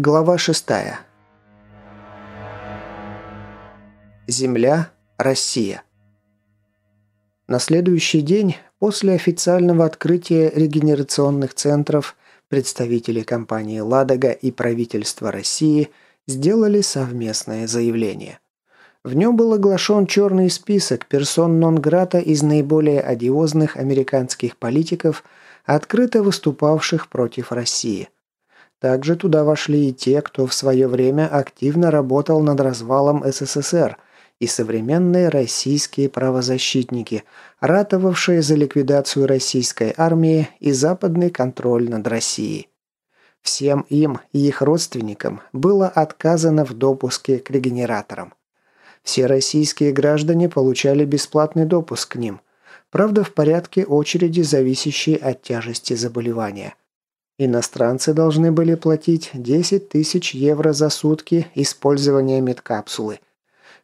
Глава 6. Земля, Россия. На следующий день, после официального открытия регенерационных центров, представители компании «Ладога» и правительства России сделали совместное заявление. В нем был оглашен черный список персон нон-грата из наиболее одиозных американских политиков, открыто выступавших против России – также туда вошли и те, кто в свое время активно работал над развалом СССР, и современные российские правозащитники, ратовавшие за ликвидацию российской армии и западный контроль над Россией. Всем им и их родственникам было отказано в допуске к регенераторам. Все российские граждане получали бесплатный допуск к ним, правда в порядке очереди, зависящей от тяжести заболевания. Иностранцы должны были платить 10 тысяч евро за сутки использования медкапсулы.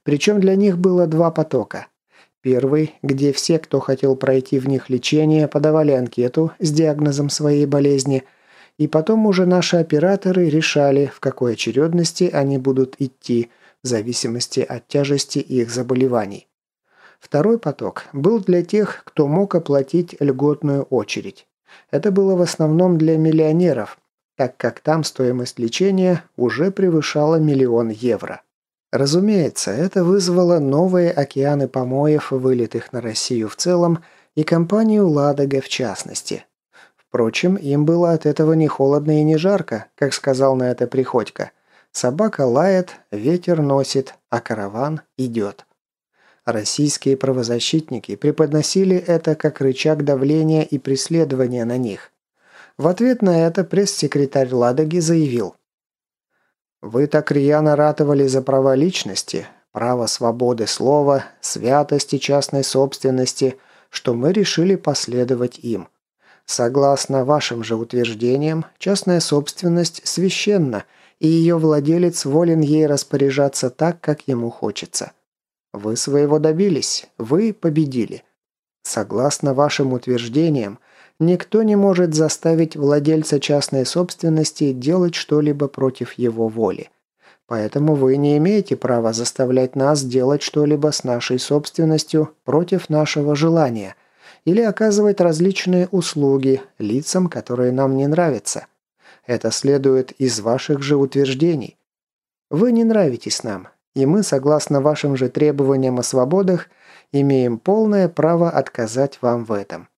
Причем для них было два потока. Первый, где все, кто хотел пройти в них лечение, подавали анкету с диагнозом своей болезни, и потом уже наши операторы решали, в какой очередности они будут идти, в зависимости от тяжести их заболеваний. Второй поток был для тех, кто мог оплатить льготную очередь. Это было в основном для миллионеров, так как там стоимость лечения уже превышала миллион евро. Разумеется, это вызвало новые океаны помоев, вылитых на Россию в целом, и компанию «Ладога» в частности. Впрочем, им было от этого не холодно и не жарко, как сказал на это Приходько. Собака лает, ветер носит, а караван идет. Российские правозащитники преподносили это как рычаг давления и преследования на них. В ответ на это пресс-секретарь Ладоги заявил. «Вы так рьяно ратовали за права личности, право свободы слова, святости частной собственности, что мы решили последовать им. Согласно вашим же утверждениям, частная собственность священна, и ее владелец волен ей распоряжаться так, как ему хочется. Вы своего добились, вы победили. Согласно вашим утверждениям, никто не может заставить владельца частной собственности делать что-либо против его воли. Поэтому вы не имеете права заставлять нас делать что-либо с нашей собственностью против нашего желания или оказывать различные услуги лицам, которые нам не нравятся. Это следует из ваших же утверждений. Вы не нравитесь нам, и мы, согласно вашим же требованиям о свободах, имеем полное право отказать вам в этом.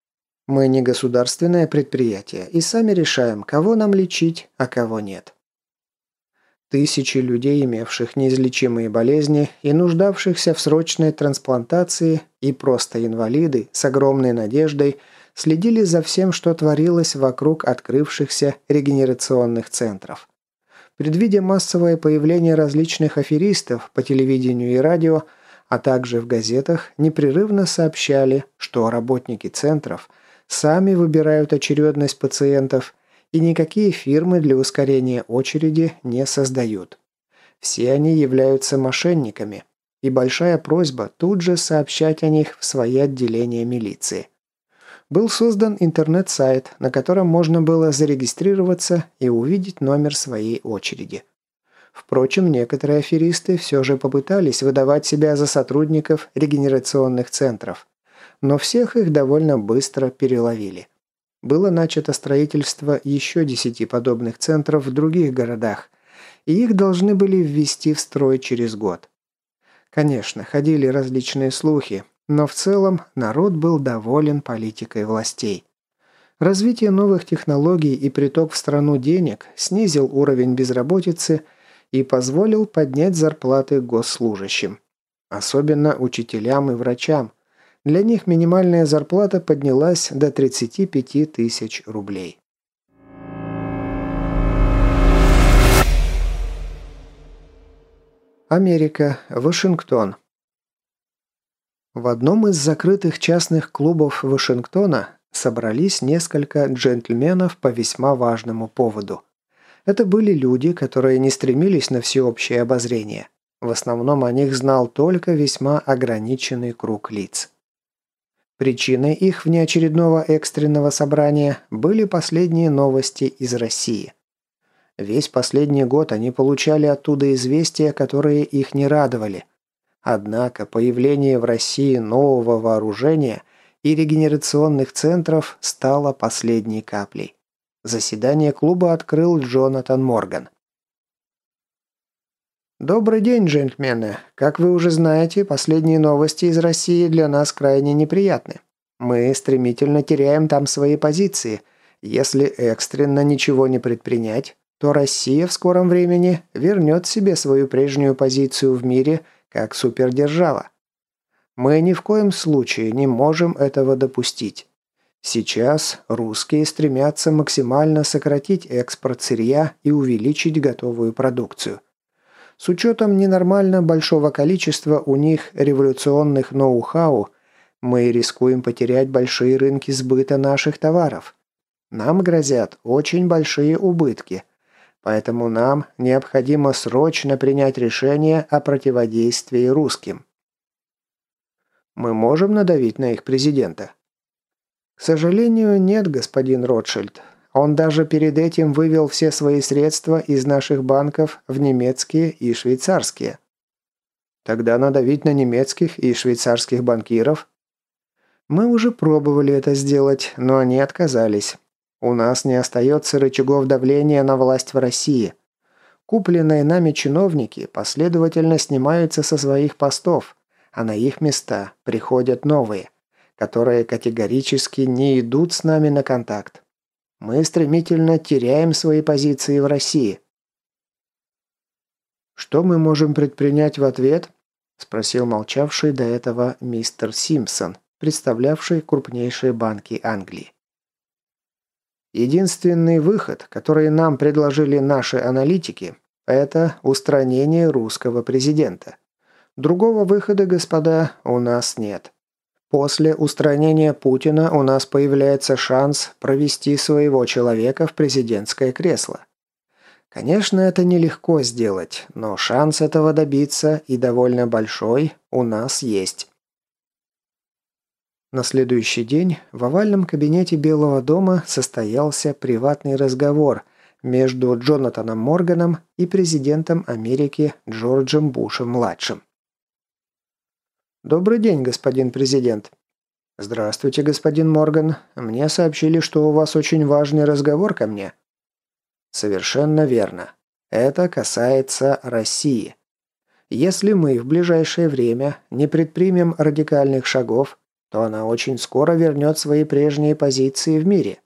Мы не государственное предприятие и сами решаем, кого нам лечить, а кого нет. Тысячи людей, имевших неизлечимые болезни и нуждавшихся в срочной трансплантации, и просто инвалиды с огромной надеждой следили за всем, что творилось вокруг открывшихся регенерационных центров. Предвидя массовое появление различных аферистов по телевидению и радио, а также в газетах, непрерывно сообщали, что работники центров сами выбирают очередность пациентов и никакие фирмы для ускорения очереди не создают. Все они являются мошенниками, и большая просьба тут же сообщать о них в свои отделения милиции был создан интернет-сайт, на котором можно было зарегистрироваться и увидеть номер своей очереди. Впрочем, некоторые аферисты все же попытались выдавать себя за сотрудников регенерационных центров, но всех их довольно быстро переловили. Было начато строительство еще десяти подобных центров в других городах, и их должны были ввести в строй через год. Конечно, ходили различные слухи, но в целом народ был доволен политикой властей. Развитие новых технологий и приток в страну денег снизил уровень безработицы и позволил поднять зарплаты госслужащим. Особенно учителям и врачам. Для них минимальная зарплата поднялась до 35 тысяч рублей. Америка, Вашингтон, в одном из закрытых частных клубов Вашингтона собрались несколько джентльменов по весьма важному поводу. Это были люди, которые не стремились на всеобщее обозрение. В основном о них знал только весьма ограниченный круг лиц. Причиной их внеочередного экстренного собрания были последние новости из России. Весь последний год они получали оттуда известия, которые их не радовали. Однако появление в России нового вооружения и регенерационных центров стало последней каплей. Заседание клуба открыл Джонатан Морган. «Добрый день, джентльмены. Как вы уже знаете, последние новости из России для нас крайне неприятны. Мы стремительно теряем там свои позиции. Если экстренно ничего не предпринять, то Россия в скором времени вернет себе свою прежнюю позицию в мире как супердержава. Мы ни в коем случае не можем этого допустить. Сейчас русские стремятся максимально сократить экспорт сырья и увеличить готовую продукцию. С учетом ненормально большого количества у них революционных ноу-хау, мы рискуем потерять большие рынки сбыта наших товаров. Нам грозят очень большие убытки – Поэтому нам необходимо срочно принять решение о противодействии русским. Мы можем надавить на их президента? К сожалению, нет, господин Ротшильд. Он даже перед этим вывел все свои средства из наших банков в немецкие и швейцарские. Тогда надавить на немецких и швейцарских банкиров? Мы уже пробовали это сделать, но они отказались. У нас не остается рычагов давления на власть в России. Купленные нами чиновники последовательно снимаются со своих постов, а на их места приходят новые, которые категорически не идут с нами на контакт. Мы стремительно теряем свои позиции в России. «Что мы можем предпринять в ответ?» – спросил молчавший до этого мистер Симпсон, представлявший крупнейшие банки Англии. Единственный выход, который нам предложили наши аналитики, это устранение русского президента. Другого выхода, господа, у нас нет. После устранения Путина у нас появляется шанс провести своего человека в президентское кресло. Конечно, это нелегко сделать, но шанс этого добиться и довольно большой у нас есть. На следующий день в овальном кабинете Белого дома состоялся приватный разговор между Джонатаном Морганом и президентом Америки Джорджем Бушем-младшим. «Добрый день, господин президент». «Здравствуйте, господин Морган. Мне сообщили, что у вас очень важный разговор ко мне». «Совершенно верно. Это касается России. Если мы в ближайшее время не предпримем радикальных шагов, то она очень скоро вернет свои прежние позиции в мире.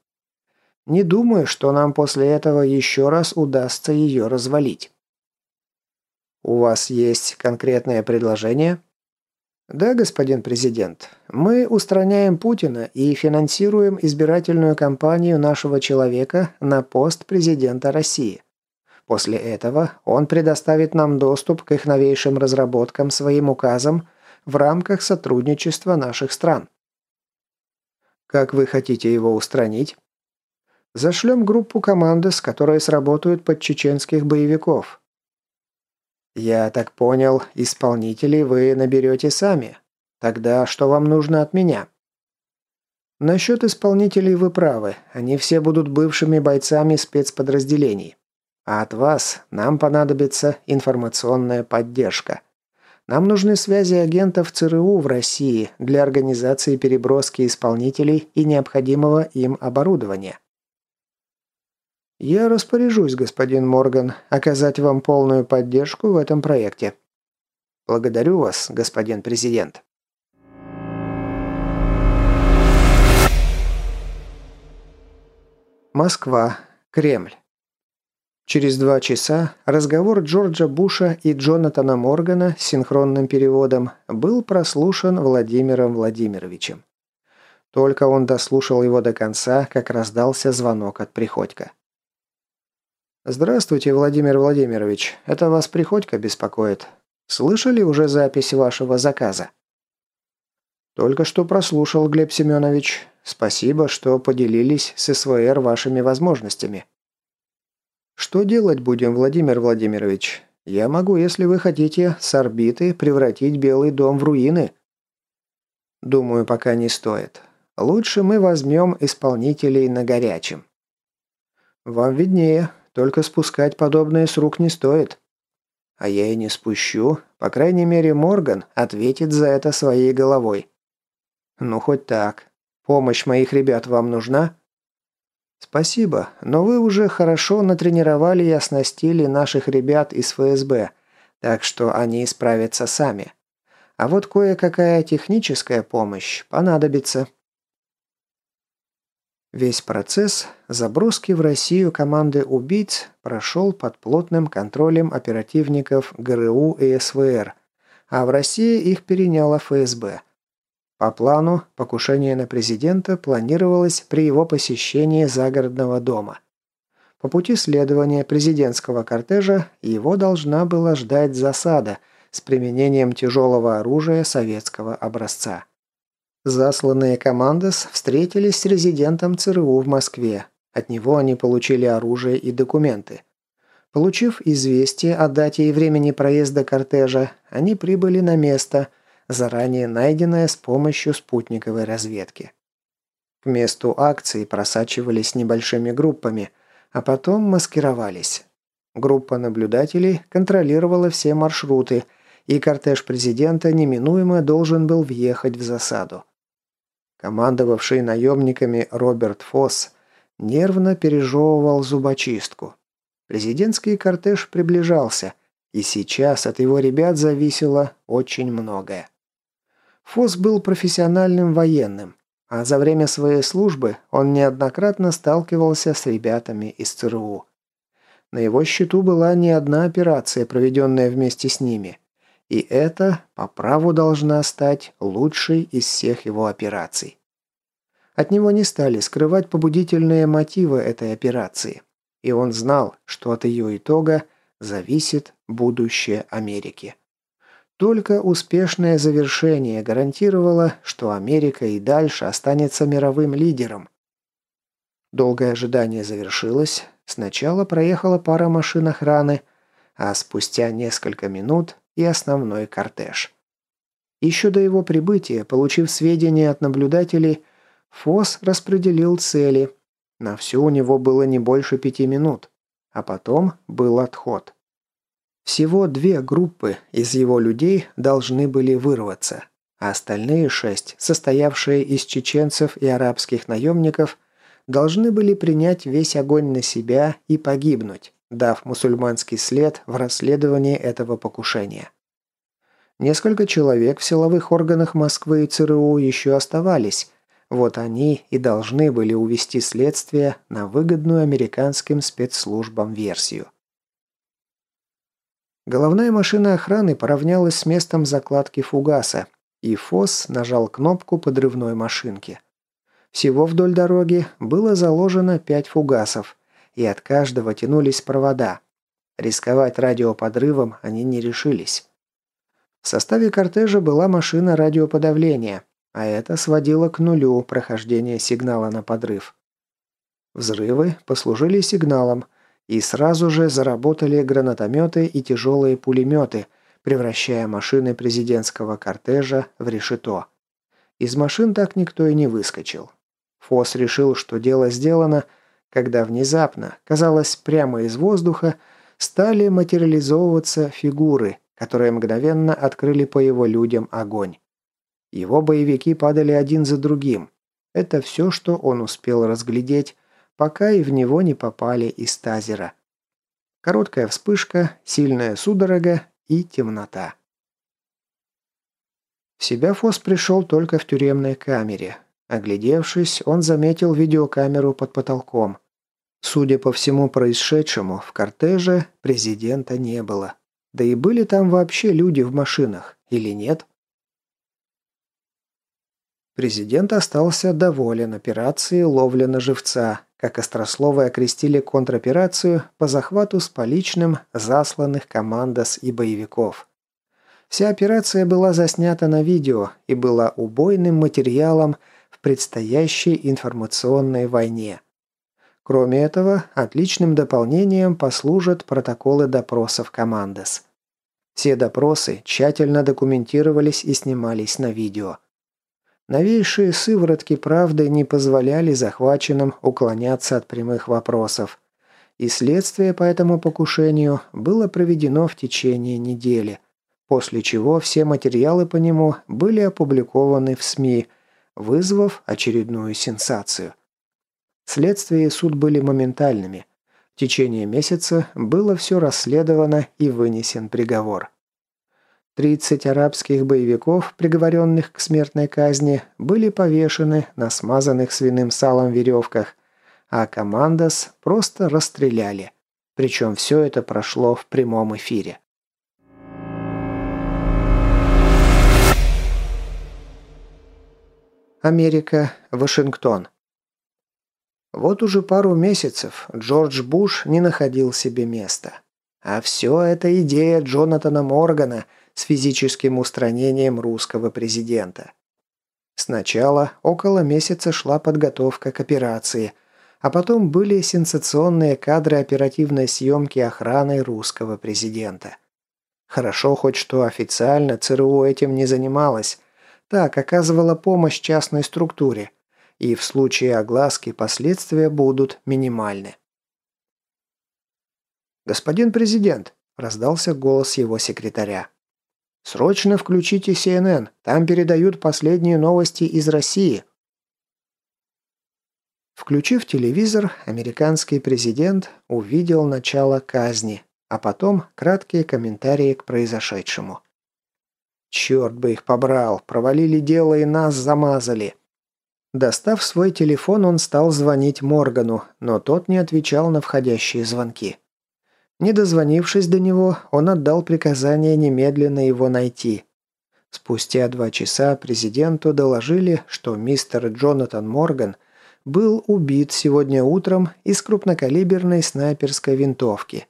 Не думаю, что нам после этого еще раз удастся ее развалить. У вас есть конкретное предложение? Да, господин президент. Мы устраняем Путина и финансируем избирательную кампанию нашего человека на пост президента России. После этого он предоставит нам доступ к их новейшим разработкам своим указом – в рамках сотрудничества наших стран. Как вы хотите его устранить? Зашлем группу команды, с которой сработают под чеченских боевиков. Я так понял, исполнителей вы наберете сами. Тогда что вам нужно от меня? Насчет исполнителей вы правы. Они все будут бывшими бойцами спецподразделений. А от вас нам понадобится информационная поддержка. Нам нужны связи агентов ЦРУ в России для организации переброски исполнителей и необходимого им оборудования. Я распоряжусь, господин Морган, оказать вам полную поддержку в этом проекте. Благодарю вас, господин президент. Москва. Кремль. Через два часа разговор Джорджа Буша и Джонатана Моргана с синхронным переводом был прослушан Владимиром Владимировичем. Только он дослушал его до конца, как раздался звонок от Приходько. «Здравствуйте, Владимир Владимирович. Это вас Приходько беспокоит. Слышали уже запись вашего заказа?» «Только что прослушал, Глеб Семенович. Спасибо, что поделились с СВР вашими возможностями». Что делать будем, Владимир Владимирович? Я могу, если вы хотите, с орбиты превратить Белый дом в руины. Думаю, пока не стоит. Лучше мы возьмем исполнителей на горячем. Вам виднее. только спускать подобное с рук не стоит. А я и не спущу. По крайней мере, Морган ответит за это своей головой. Ну, хоть так. Помощь моих ребят вам нужна? Спасибо, но вы уже хорошо натренировали и оснастили наших ребят из ФСБ, так что они справятся сами. А вот кое-какая техническая помощь понадобится. Весь процесс заброски в Россию команды убийц прошел под плотным контролем оперативников ГРУ и СВР, а в России их переняла ФСБ. По плану, покушение на президента планировалось при его посещении загородного дома. По пути следования президентского кортежа его должна была ждать засада с применением тяжелого оружия советского образца. Засланные командос встретились с резидентом ЦРУ в Москве. От него они получили оружие и документы. Получив известие о дате и времени проезда кортежа, они прибыли на место, заранее найденное с помощью спутниковой разведки. К месту акции просачивались небольшими группами, а потом маскировались. Группа наблюдателей контролировала все маршруты, и кортеж президента неминуемо должен был въехать в засаду. Командовавший наемниками Роберт Фосс нервно пережевывал зубочистку. Президентский кортеж приближался, и сейчас от его ребят зависело очень многое. Фосс был профессиональным военным, а за время своей службы он неоднократно сталкивался с ребятами из ЦРУ. На его счету была не одна операция, проведенная вместе с ними. И это по праву должна стать лучшей из всех его операций. От него не стали скрывать побудительные мотивы этой операции. И он знал, что от ее итога зависит будущее Америки. Только успешное завершение гарантировало, что Америка и дальше останется мировым лидером. Долгое ожидание завершилось. Сначала проехала пара машин охраны, а спустя несколько минут и основной кортеж. Еще до его прибытия, получив сведения от наблюдателей, Фос распределил цели. На все у него было не больше пяти минут. А потом был отход. Всего две группы из его людей должны были вырваться, а остальные шесть, состоявшие из чеченцев и арабских наемников, должны были принять весь огонь на себя и погибнуть, дав мусульманский след в расследовании этого покушения. Несколько человек в силовых органах Москвы и ЦРУ еще оставались. Вот они и должны были увести следствие на выгодную американским спецслужбам версию. Головная машина охраны поравнялась с местом закладки фугаса, и Фосс нажал кнопку подрывной машинки. Всего вдоль дороги было заложено пять фугасов, и от каждого тянулись провода. Рисковать радиоподрывом они не решились. В составе кортежа была машина радиоподавления, а это сводило к нулю прохождение сигнала на подрыв. Взрывы послужили сигналом, и сразу же заработали гранатометы и тяжелые пулеметы, превращая машины президентского кортежа в решето. Из машин так никто и не выскочил. Фос решил, что дело сделано, когда внезапно, казалось, прямо из воздуха, стали материализовываться фигуры, которые мгновенно открыли по его людям огонь. Его боевики падали один за другим. Это все, что он успел разглядеть, пока и в него не попали из тазера. Короткая вспышка, сильная судорога и темнота. В себя Фос пришел только в тюремной камере. Оглядевшись, он заметил видеокамеру под потолком. Судя по всему происшедшему, в кортеже президента не было. Да и были там вообще люди в машинах, или нет? Президент остался доволен операцией ловли на живца, как острословы окрестили контроперацию по захвату с поличным засланных командос и боевиков. Вся операция была заснята на видео и была убойным материалом в предстоящей информационной войне. Кроме этого, отличным дополнением послужат протоколы допросов командос. Все допросы тщательно документировались и снимались на видео. Новейшие сыворотки правды не позволяли захваченным уклоняться от прямых вопросов. и следствие по этому покушению было проведено в течение недели, после чего все материалы по нему были опубликованы в СМИ, вызвав очередную сенсацию. Следствие и суд были моментальными. В течение месяца было все расследовано и вынесен приговор. 30 арабских боевиков, приговоренных к смертной казни, были повешены на смазанных свиным салом веревках, а командос просто расстреляли. Причем все это прошло в прямом эфире. Америка, Вашингтон. Вот уже пару месяцев Джордж Буш не находил себе места. А все это идея Джонатана Моргана – с физическим устранением русского президента. Сначала около месяца шла подготовка к операции, а потом были сенсационные кадры оперативной съемки охраны русского президента. Хорошо хоть что официально ЦРУ этим не занималась, так оказывала помощь частной структуре, и в случае огласки последствия будут минимальны. «Господин президент», – раздался голос его секретаря. Срочно включите CNN, там передают последние новости из России». Включив телевизор, американский президент увидел начало казни, а потом краткие комментарии к произошедшему. «Черт бы их побрал, провалили дело и нас замазали». Достав свой телефон, он стал звонить Моргану, но тот не отвечал на входящие звонки. Не дозвонившись до него, он отдал приказание немедленно его найти. Спустя два часа президенту доложили, что мистер Джонатан Морган был убит сегодня утром из крупнокалиберной снайперской винтовки.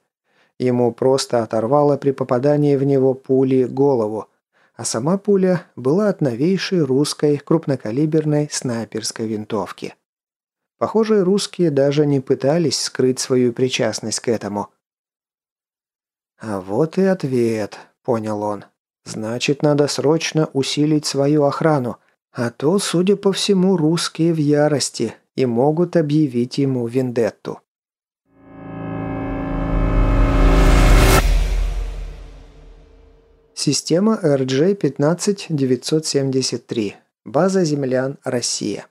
Ему просто оторвало при попадании в него пули голову, а сама пуля была от новейшей русской крупнокалиберной снайперской винтовки. Похоже, русские даже не пытались скрыть свою причастность к этому – «А вот и ответ», — понял он. «Значит, надо срочно усилить свою охрану, а то, судя по всему, русские в ярости и могут объявить ему вендетту». Система RJ-15973. База землян, Россия.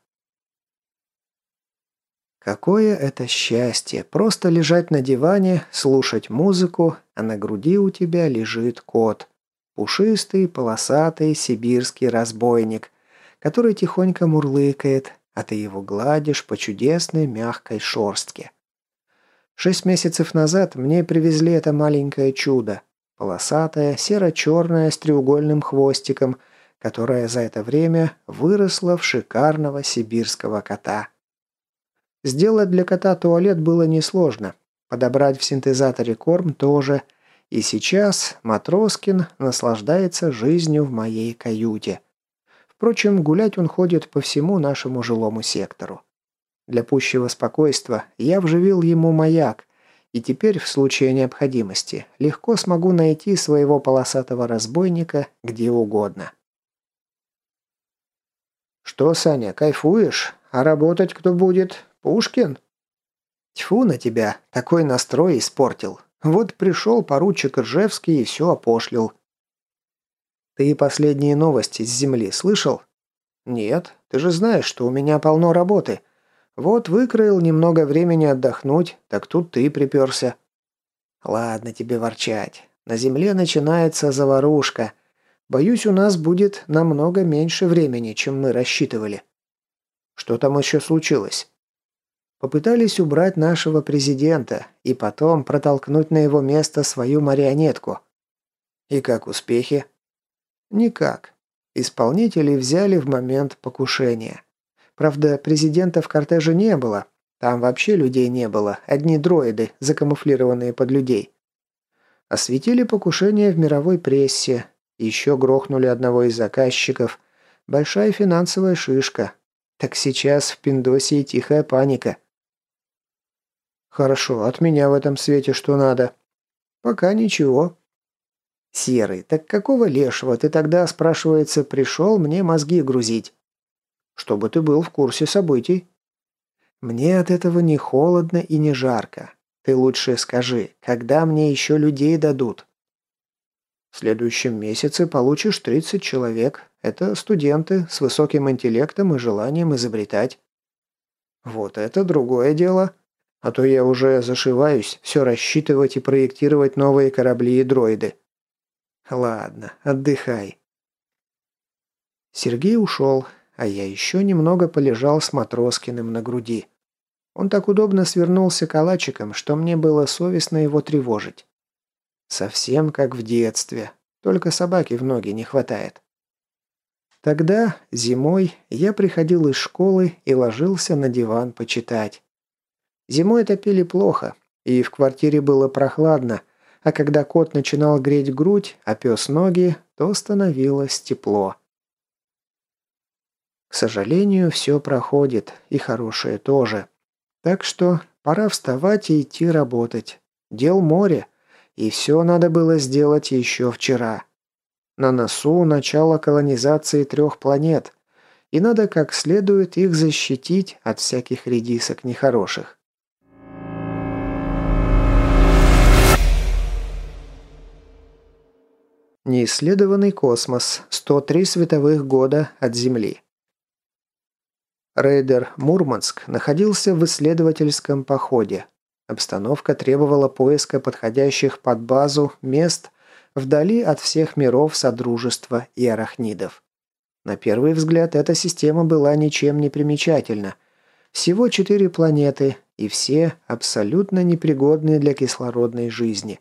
Какое это счастье, просто лежать на диване, слушать музыку, а на груди у тебя лежит кот. Пушистый, полосатый, сибирский разбойник, который тихонько мурлыкает, а ты его гладишь по чудесной мягкой шорстке. Шесть месяцев назад мне привезли это маленькое чудо. Полосатое, серо-черное, с треугольным хвостиком, которое за это время выросло в шикарного сибирского кота. Сделать для кота туалет было несложно. Подобрать в синтезаторе корм тоже. И сейчас Матроскин наслаждается жизнью в моей каюте. Впрочем, гулять он ходит по всему нашему жилому сектору. Для пущего спокойствия я вживил ему маяк, и теперь, в случае необходимости, легко смогу найти своего полосатого разбойника где угодно. «Что, Саня, кайфуешь? А работать кто будет? Пушкин?» «Тьфу на тебя, такой настрой испортил. Вот пришел поручик Ржевский и все опошлил». «Ты последние новости с земли слышал?» «Нет, ты же знаешь, что у меня полно работы. Вот выкроил немного времени отдохнуть, так тут ты приперся». «Ладно тебе ворчать. На земле начинается заварушка. Боюсь, у нас будет намного меньше времени, чем мы рассчитывали». «Что там еще случилось?» Попытались убрать нашего президента и потом протолкнуть на его место свою марионетку. И как успехи? Никак. Исполнителей взяли в момент покушения. Правда, президента в кортеже не было. Там вообще людей не было, одни дроиды, закамуфлированные под людей. Осветили покушение в мировой прессе. Еще грохнули одного из заказчиков. Большая финансовая шишка. Так сейчас в Пиндосе тихая паника. «Хорошо, от меня в этом свете что надо?» «Пока ничего». «Серый, так какого лешего ты тогда, спрашивается, пришел мне мозги грузить?» «Чтобы ты был в курсе событий». «Мне от этого не холодно и не жарко. Ты лучше скажи, когда мне еще людей дадут?» «В следующем месяце получишь 30 человек. Это студенты с высоким интеллектом и желанием изобретать». «Вот это другое дело. А то я уже зашиваюсь все рассчитывать и проектировать новые корабли и дроиды». «Ладно, отдыхай». Сергей ушел, а я еще немного полежал с Матроскиным на груди. Он так удобно свернулся калачиком, что мне было совестно его тревожить. Совсем как в детстве, только собаки в ноги не хватает. Тогда, зимой, я приходил из школы и ложился на диван почитать. Зимой топили плохо, и в квартире было прохладно, а когда кот начинал греть грудь, а пес ноги, то становилось тепло. К сожалению, все проходит, и хорошее тоже. Так что пора вставать и идти работать. Дел море, и все надо было сделать еще вчера. На носу начало колонизации трех планет, и надо как следует их защитить от всяких редисок нехороших. Неисследованный космос. 103 световых года от Земли. Рейдер «Мурманск» находился в исследовательском походе. Обстановка требовала поиска подходящих под базу мест вдали от всех миров Содружества и арахнидов. На первый взгляд эта система была ничем не примечательна. Всего четыре планеты, и все абсолютно непригодные для кислородной жизни.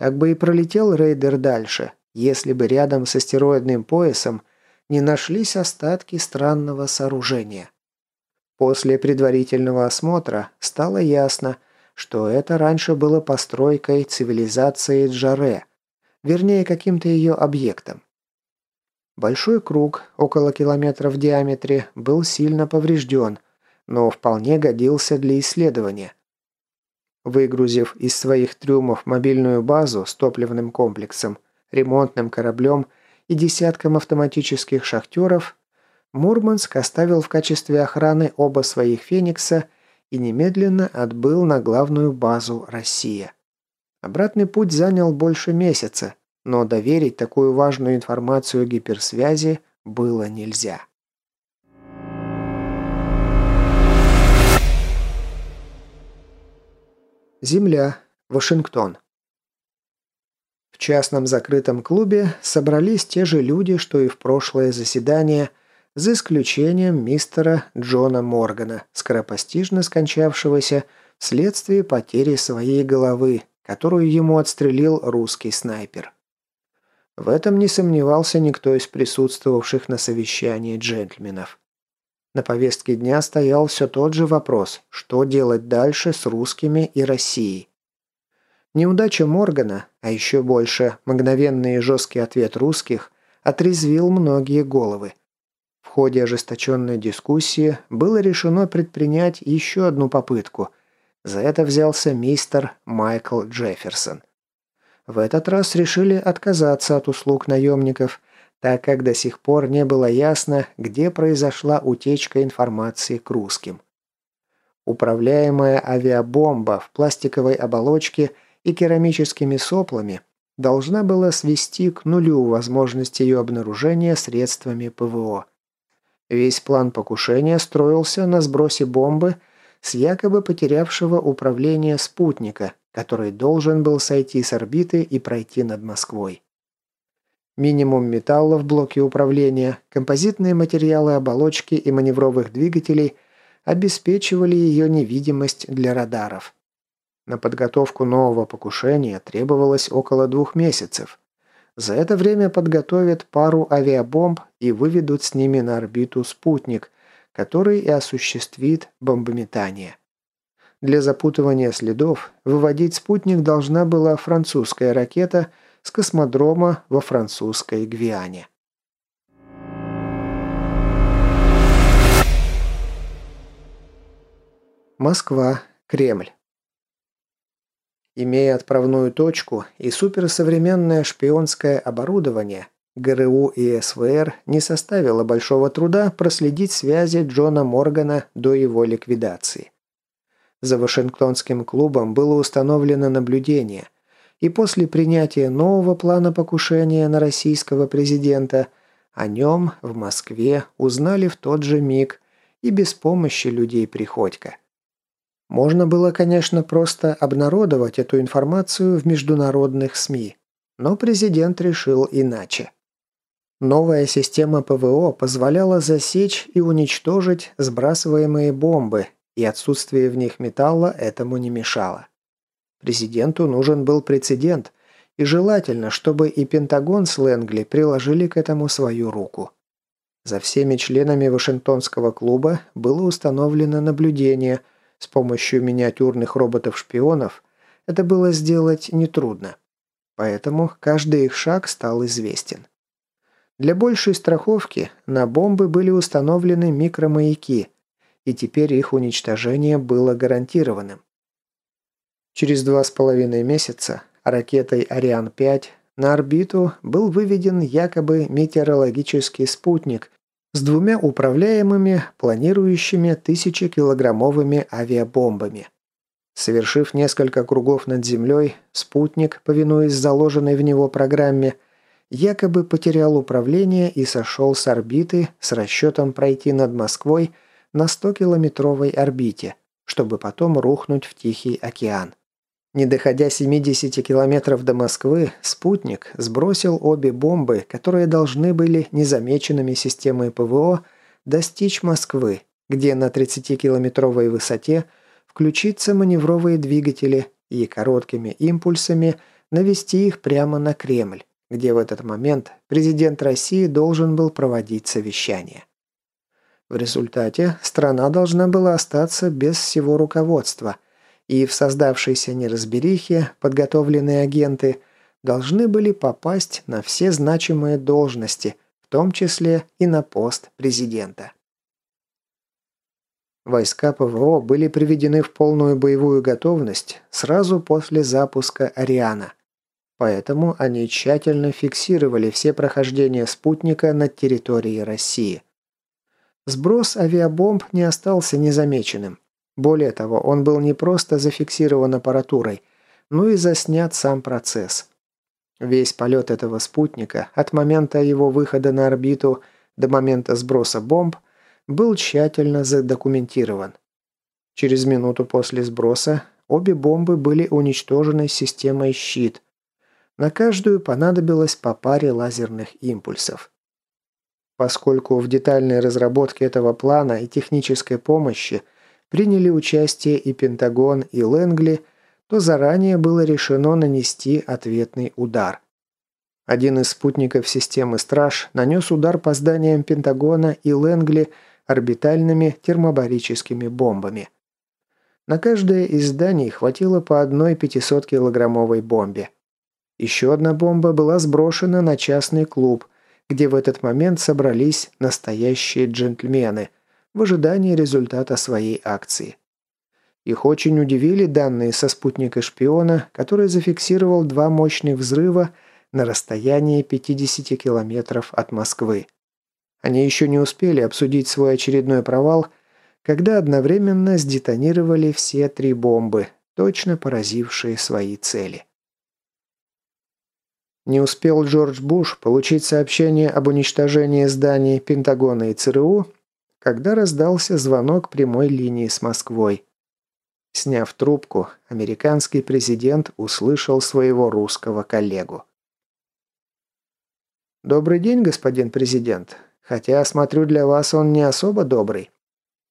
Так бы и пролетел рейдер дальше, если бы рядом с астероидным поясом не нашлись остатки странного сооружения. После предварительного осмотра стало ясно, что это раньше было постройкой цивилизации Джаре, вернее каким-то ее объектом. Большой круг, около километра в диаметре, был сильно поврежден, но вполне годился для исследования. Выгрузив из своих трюмов мобильную базу с топливным комплексом, ремонтным кораблем и десятком автоматических шахтеров, Мурманск оставил в качестве охраны оба своих «Феникса» и немедленно отбыл на главную базу «Россия». Обратный путь занял больше месяца, но доверить такую важную информацию гиперсвязи было нельзя. Земля. Вашингтон частном закрытом клубе собрались те же люди, что и в прошлое заседание, за исключением мистера Джона Моргана, скоропостижно скончавшегося вследствие потери своей головы, которую ему отстрелил русский снайпер. В этом не сомневался никто из присутствовавших на совещании джентльменов. На повестке дня стоял все тот же вопрос, что делать дальше с русскими и Россией. Неудача Моргана, а еще больше мгновенный и жесткий ответ русских, отрезвил многие головы. В ходе ожесточенной дискуссии было решено предпринять еще одну попытку. За это взялся мистер Майкл Джефферсон. В этот раз решили отказаться от услуг наемников, так как до сих пор не было ясно, где произошла утечка информации к русским. Управляемая авиабомба в пластиковой оболочке – и керамическими соплами должна была свести к нулю возможность ее обнаружения средствами ПВО. Весь план покушения строился на сбросе бомбы с якобы потерявшего управление спутника, который должен был сойти с орбиты и пройти над Москвой. Минимум металла в блоке управления, композитные материалы оболочки и маневровых двигателей обеспечивали ее невидимость для радаров. На подготовку нового покушения требовалось около двух месяцев. За это время подготовят пару авиабомб и выведут с ними на орбиту спутник, который и осуществит бомбометание. Для запутывания следов выводить спутник должна была французская ракета с космодрома во французской Гвиане. Москва, Кремль. Имея отправную точку и суперсовременное шпионское оборудование, ГРУ и СВР не составило большого труда проследить связи Джона Моргана до его ликвидации. За Вашингтонским клубом было установлено наблюдение, и после принятия нового плана покушения на российского президента о нем в Москве узнали в тот же миг и без помощи людей Приходько. Можно было, конечно, просто обнародовать эту информацию в международных СМИ, но президент решил иначе. Новая система ПВО позволяла засечь и уничтожить сбрасываемые бомбы, и отсутствие в них металла этому не мешало. Президенту нужен был прецедент, и желательно, чтобы и Пентагон с Лэнгли приложили к этому свою руку. За всеми членами Вашингтонского клуба было установлено наблюдение – с помощью миниатюрных роботов-шпионов это было сделать нетрудно. Поэтому каждый их шаг стал известен. Для большей страховки на бомбы были установлены микромаяки, и теперь их уничтожение было гарантированным. Через два с половиной месяца ракетой «Ариан-5» на орбиту был выведен якобы метеорологический спутник с двумя управляемыми, планирующими тысячекилограммовыми авиабомбами. Совершив несколько кругов над землей, спутник, повинуясь заложенной в него программе, якобы потерял управление и сошел с орбиты с расчетом пройти над Москвой на 100-километровой орбите, чтобы потом рухнуть в Тихий океан. Не доходя 70 километров до Москвы, спутник сбросил обе бомбы, которые должны были незамеченными системой ПВО достичь Москвы, где на 30-километровой высоте включиться маневровые двигатели и короткими импульсами навести их прямо на Кремль, где в этот момент президент России должен был проводить совещание. В результате страна должна была остаться без всего руководства – и в создавшейся неразберихе подготовленные агенты должны были попасть на все значимые должности, в том числе и на пост президента. Войска ПВО были приведены в полную боевую готовность сразу после запуска «Ариана». Поэтому они тщательно фиксировали все прохождения спутника над территорией России. Сброс авиабомб не остался незамеченным. Более того, он был не просто зафиксирован аппаратурой, но и заснят сам процесс. Весь полет этого спутника, от момента его выхода на орбиту до момента сброса бомб, был тщательно задокументирован. Через минуту после сброса обе бомбы были уничтожены системой «Щит». На каждую понадобилось по паре лазерных импульсов. Поскольку в детальной разработке этого плана и технической помощи – приняли участие и Пентагон, и Лэнгли, то заранее было решено нанести ответный удар. Один из спутников системы «Страж» нанес удар по зданиям Пентагона и Лэнгли орбитальными термобарическими бомбами. На каждое из зданий хватило по одной 500-килограммовой бомбе. Еще одна бомба была сброшена на частный клуб, где в этот момент собрались настоящие джентльмены – в ожидании результата своей акции. Их очень удивили данные со спутника шпиона, который зафиксировал два мощных взрыва на расстоянии 50 километров от Москвы. Они еще не успели обсудить свой очередной провал, когда одновременно сдетонировали все три бомбы, точно поразившие свои цели. Не успел Джордж Буш получить сообщение об уничтожении зданий Пентагона и ЦРУ, когда раздался звонок прямой линии с Москвой. Сняв трубку, американский президент услышал своего русского коллегу. «Добрый день, господин президент. Хотя, смотрю, для вас он не особо добрый.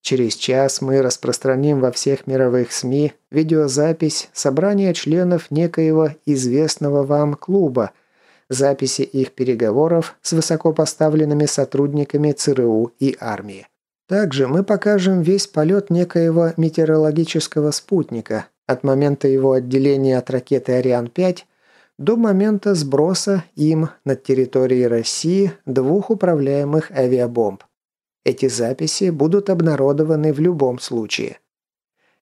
Через час мы распространим во всех мировых СМИ видеозапись собрания членов некоего известного вам клуба, записи их переговоров с высокопоставленными сотрудниками ЦРУ и армии. Также мы покажем весь полет некоего метеорологического спутника от момента его отделения от ракеты «Ариан-5» до момента сброса им над территорией России двух управляемых авиабомб. Эти записи будут обнародованы в любом случае.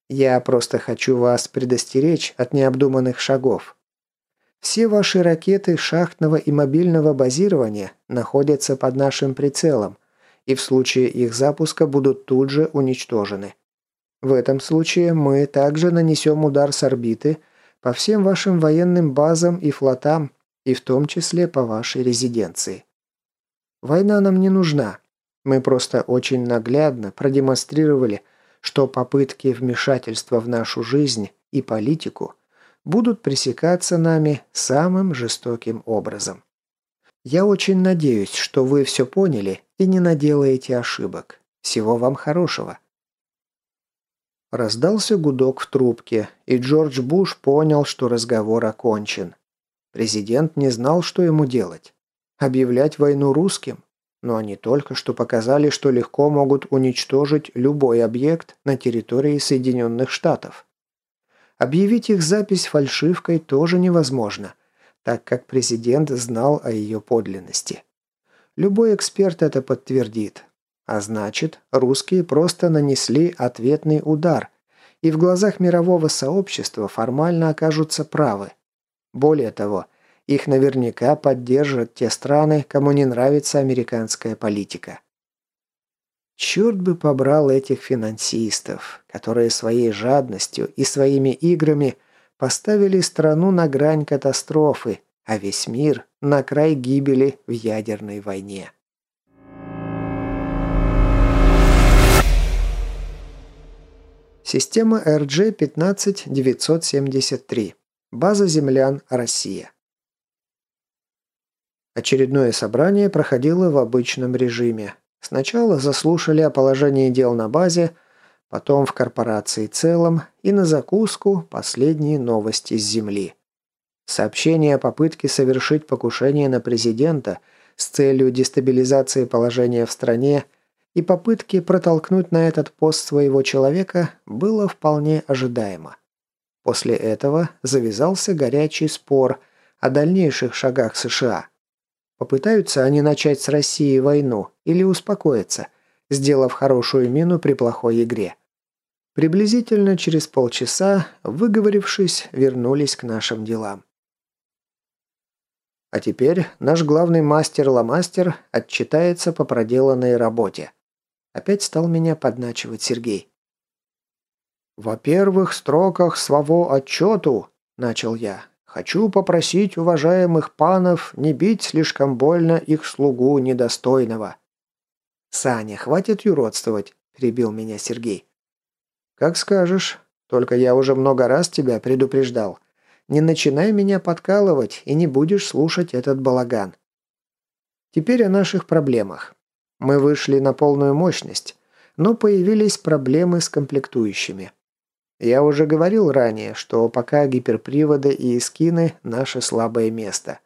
Я просто хочу вас предостеречь от необдуманных шагов. Все ваши ракеты шахтного и мобильного базирования находятся под нашим прицелом – и в случае их запуска будут тут же уничтожены. В этом случае мы также нанесем удар с орбиты по всем вашим военным базам и флотам, и в том числе по вашей резиденции. Война нам не нужна. Мы просто очень наглядно продемонстрировали, что попытки вмешательства в нашу жизнь и политику будут пресекаться нами самым жестоким образом. Я очень надеюсь, что вы все поняли и не наделаете ошибок. Всего вам хорошего. Раздался гудок в трубке, и Джордж Буш понял, что разговор окончен. Президент не знал, что ему делать. Объявлять войну русским? Но они только что показали, что легко могут уничтожить любой объект на территории Соединенных Штатов. Объявить их запись фальшивкой тоже невозможно, так как президент знал о ее подлинности. Любой эксперт это подтвердит, а значит, русские просто нанесли ответный удар, и в глазах мирового сообщества формально окажутся правы. Более того, их наверняка поддержат те страны, кому не нравится американская политика. Черт бы побрал этих финансистов, которые своей жадностью и своими играми поставили страну на грань катастрофы, а весь мир на край гибели в ядерной войне. Система RG-15973. База землян «Россия». Очередное собрание проходило в обычном режиме. Сначала заслушали о положении дел на базе, потом в корпорации целом и на закуску последние новости с Земли. Сообщение о попытке совершить покушение на президента с целью дестабилизации положения в стране – и попытки протолкнуть на этот пост своего человека было вполне ожидаемо. После этого завязался горячий спор о дальнейших шагах США. Попытаются они начать с Россией войну или успокоиться, сделав хорошую мину при плохой игре. Приблизительно через полчаса, выговорившись, вернулись к нашим делам. А теперь наш главный мастер-ломастер отчитается по проделанной работе. Опять стал меня подначивать Сергей. «Во первых строках своего отчету», – начал я, – «хочу попросить уважаемых панов не бить слишком больно их слугу недостойного». «Саня, хватит юродствовать», – перебил меня Сергей. «Как скажешь. Только я уже много раз тебя предупреждал. Не начинай меня подкалывать и не будешь слушать этот балаган. Теперь о наших проблемах. Мы вышли на полную мощность, но появились проблемы с комплектующими. Я уже говорил ранее, что пока гиперприводы и эскины – наше слабое место.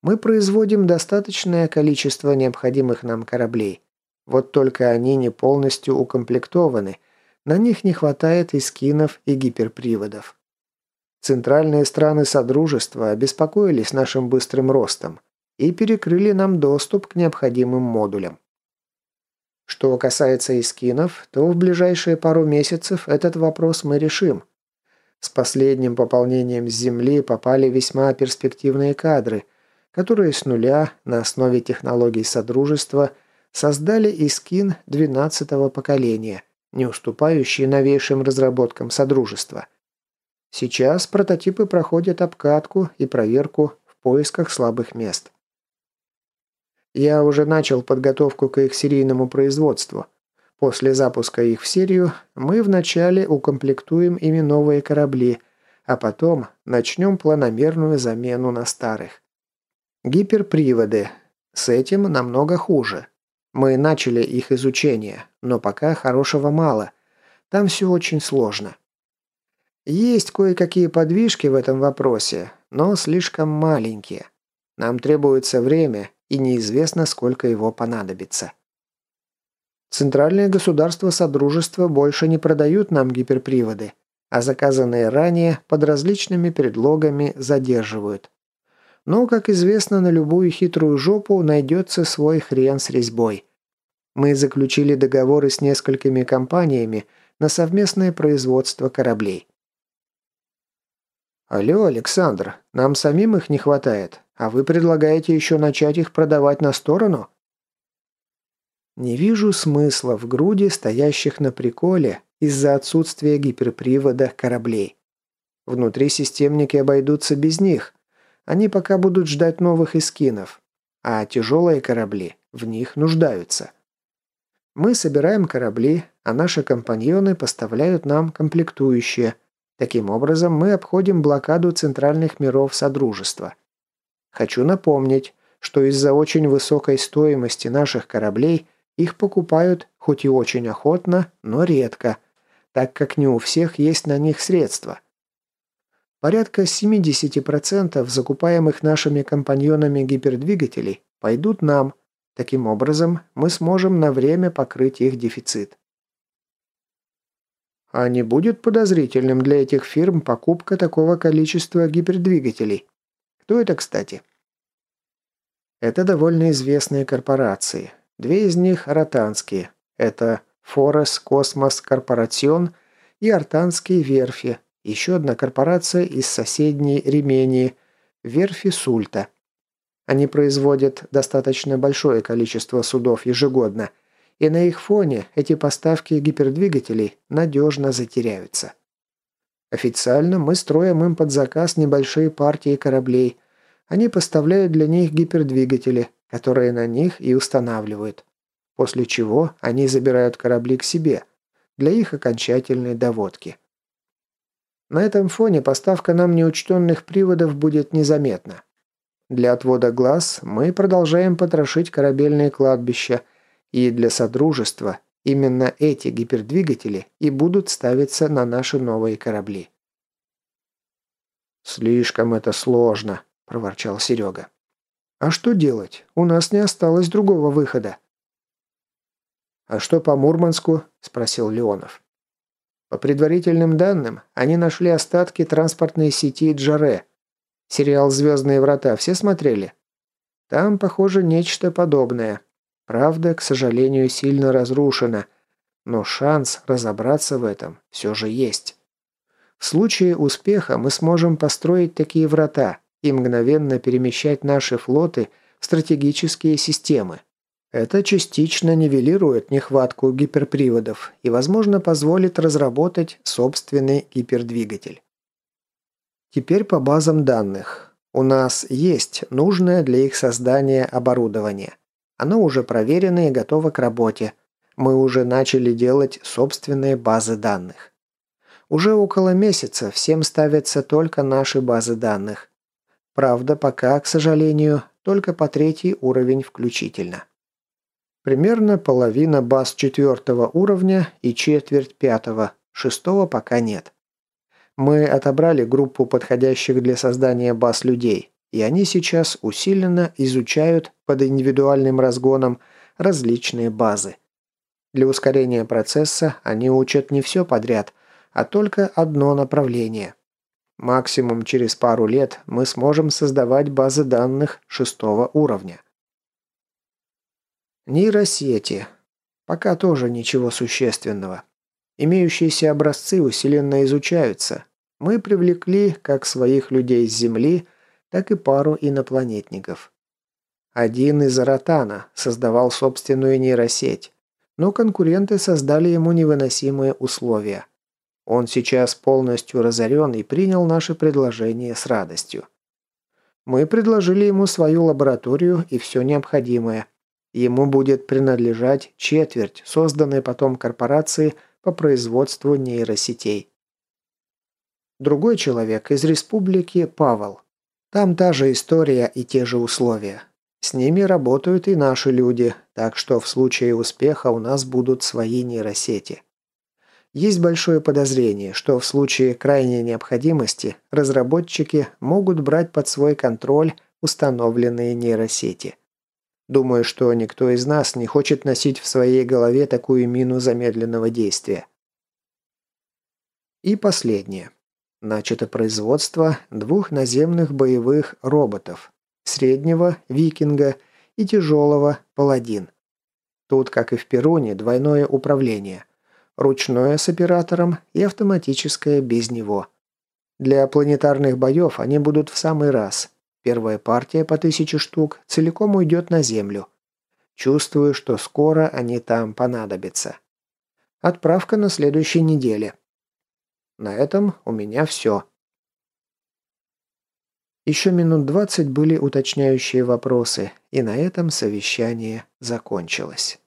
Мы производим достаточное количество необходимых нам кораблей. Вот только они не полностью укомплектованы, на них не хватает эскинов и гиперприводов. Центральные страны Содружества обеспокоились нашим быстрым ростом и перекрыли нам доступ к необходимым модулям. Что касается эскинов, то в ближайшие пару месяцев этот вопрос мы решим. С последним пополнением с Земли попали весьма перспективные кадры, которые с нуля на основе технологий Содружества создали эскин 12-го поколения, не уступающий новейшим разработкам Содружества. Сейчас прототипы проходят обкатку и проверку в поисках слабых мест. Я уже начал подготовку к их серийному производству. После запуска их в серию мы вначале укомплектуем ими новые корабли, а потом начнем планомерную замену на старых. Гиперприводы. С этим намного хуже. Мы начали их изучение, но пока хорошего мало. Там все очень сложно. Есть кое-какие подвижки в этом вопросе, но слишком маленькие. Нам требуется время и неизвестно, сколько его понадобится. Центральные государства Содружества больше не продают нам гиперприводы, а заказанные ранее под различными предлогами задерживают. Но, как известно, на любую хитрую жопу найдется свой хрен с резьбой. Мы заключили договоры с несколькими компаниями на совместное производство кораблей. «Алло, Александр, нам самим их не хватает. А вы предлагаете еще начать их продавать на сторону? Не вижу смысла в груди стоящих на приколе из-за отсутствия гиперпривода кораблей. Внутри системники обойдутся без них. Они пока будут ждать новых эскинов, а тяжелые корабли в них нуждаются. Мы собираем корабли, а наши компаньоны поставляют нам комплектующие. Таким образом, мы обходим блокаду центральных миров Содружества. Хочу напомнить, что из-за очень высокой стоимости наших кораблей их покупают хоть и очень охотно, но редко, так как не у всех есть на них средства. Порядка 70% закупаемых нашими компаньонами гипердвигателей пойдут нам. Таким образом, мы сможем на время покрыть их дефицит. А не будет подозрительным для этих фирм покупка такого количества гипердвигателей? Кто это, кстати? Это довольно известные корпорации. Две из них ротанские. Это Форес Космос Корпорацион и Артанские верфи. Еще одна корпорация из соседней Ремении – верфи Сульта. Они производят достаточно большое количество судов ежегодно, и на их фоне эти поставки гипердвигателей надежно затеряются. Официально мы строим им под заказ небольшие партии кораблей, они поставляют для них гипердвигатели, которые на них и устанавливают. После чего они забирают корабли к себе для их окончательной доводки. На этом фоне поставка нам неучтенных приводов будет незаметна. Для отвода глаз мы продолжаем потрошить корабельные кладбища, и для Содружества именно эти гипердвигатели и будут ставиться на наши новые корабли. «Слишком это сложно», – проворчал Серега. «А что делать? У нас не осталось другого выхода». «А что по Мурманску?» – спросил Леонов. По предварительным данным, они нашли остатки транспортной сети Джаре. Сериал «Звездные врата» все смотрели? Там, похоже, нечто подобное. Правда, к сожалению, сильно разрушено. Но шанс разобраться в этом все же есть. В случае успеха мы сможем построить такие врата, и мгновенно перемещать наши флоты в стратегические системы. Это частично нивелирует нехватку гиперприводов и, возможно, позволит разработать собственный гипердвигатель. Теперь по базам данных. У нас есть нужное для их создания оборудование. Оно уже проверено и готово к работе. Мы уже начали делать собственные базы данных. Уже около месяца всем ставятся только наши базы данных. Правда, пока, к сожалению, только по третий уровень включительно. Примерно половина баз четвертого уровня и четверть пятого, шестого пока нет. Мы отобрали группу подходящих для создания баз людей, и они сейчас усиленно изучают под индивидуальным разгоном различные базы. Для ускорения процесса они учат не все подряд, а только одно направление – Максимум через пару лет мы сможем создавать базы данных шестого уровня. Нейросети. Пока тоже ничего существенного. Имеющиеся образцы усиленно изучаются. Мы привлекли как своих людей с Земли, так и пару инопланетников. Один из Аратана создавал собственную нейросеть, но конкуренты создали ему невыносимые условия – он сейчас полностью разорен и принял наше предложение с радостью. Мы предложили ему свою лабораторию и все необходимое. Ему будет принадлежать четверть созданной потом корпорации по производству нейросетей. Другой человек из республики – Павел. Там та же история и те же условия. С ними работают и наши люди, так что в случае успеха у нас будут свои нейросети. Есть большое подозрение, что в случае крайней необходимости разработчики могут брать под свой контроль установленные нейросети. Думаю, что никто из нас не хочет носить в своей голове такую мину замедленного действия. И последнее. Начато производство двух наземных боевых роботов. Среднего – викинга и тяжелого – паладин. Тут, как и в Перуне, двойное управление – ручное с оператором и автоматическое без него. Для планетарных боев они будут в самый раз. Первая партия по тысяче штук целиком уйдет на Землю. Чувствую, что скоро они там понадобятся. Отправка на следующей неделе. На этом у меня все. Еще минут двадцать были уточняющие вопросы, и на этом совещание закончилось.